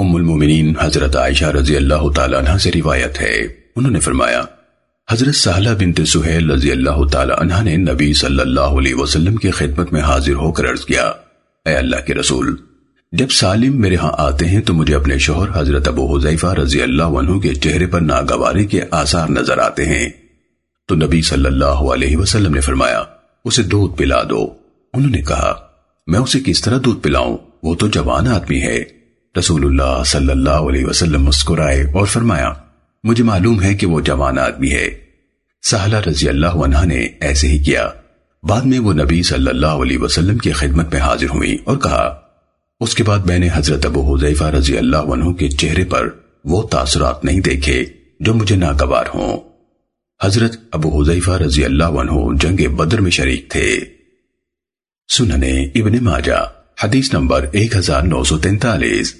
ام المومنین حضرت عائشہ رضی اللہ تعالیٰ عنہ سے روایت ہے۔ انہوں نے فرمایا، حضرت سہلہ بنت سہیل رضی اللہ تعالیٰ عنہ نے نبی صلی اللہ علیہ وسلم کی خدمت میں حاضر ہو کر عرض کیا، اے اللہ کے رسول، جب سالم میرے ہاں آتے ہیں تو مجھے اپنے شوہر حضرت ابو حضیفہ رضی اللہ عنہ کے چہرے پر ناگواری کے آثار نظر آتے ہیں۔ تو نبی صلی اللہ علیہ وسلم نے فرمایا، اسے دودھ پلا دو۔ انہوں نے کہا، میں اسے کس طرح دودھ پلاؤں؟ وہ تو جوان آدمی ہے۔ رسول اللہ صلی اللہ علیہ وسلم مسکرائے اور فرمایا، مجھے معلوم ہے کہ وہ جوان آدمی ہے۔ سہلہ رضی اللہ عنہ نے ایسے ہی کیا۔ بعد میں وہ نبی صلی اللہ علیہ وسلم کی خدمت میں حاضر ہوئی اور کہا، اس کے بعد میں نے حضرت ابو حضیفہ رضی اللہ عنہ کے چہرے پر وہ تاثرات نہیں دیکھے جو مجھے ناگوار ہوں۔ حضرت ابو حضیفہ رضی اللہ عنہ جنگ بدر میں شریک تھے۔ سننے ابن ماجہ، حدیث نمبر 1943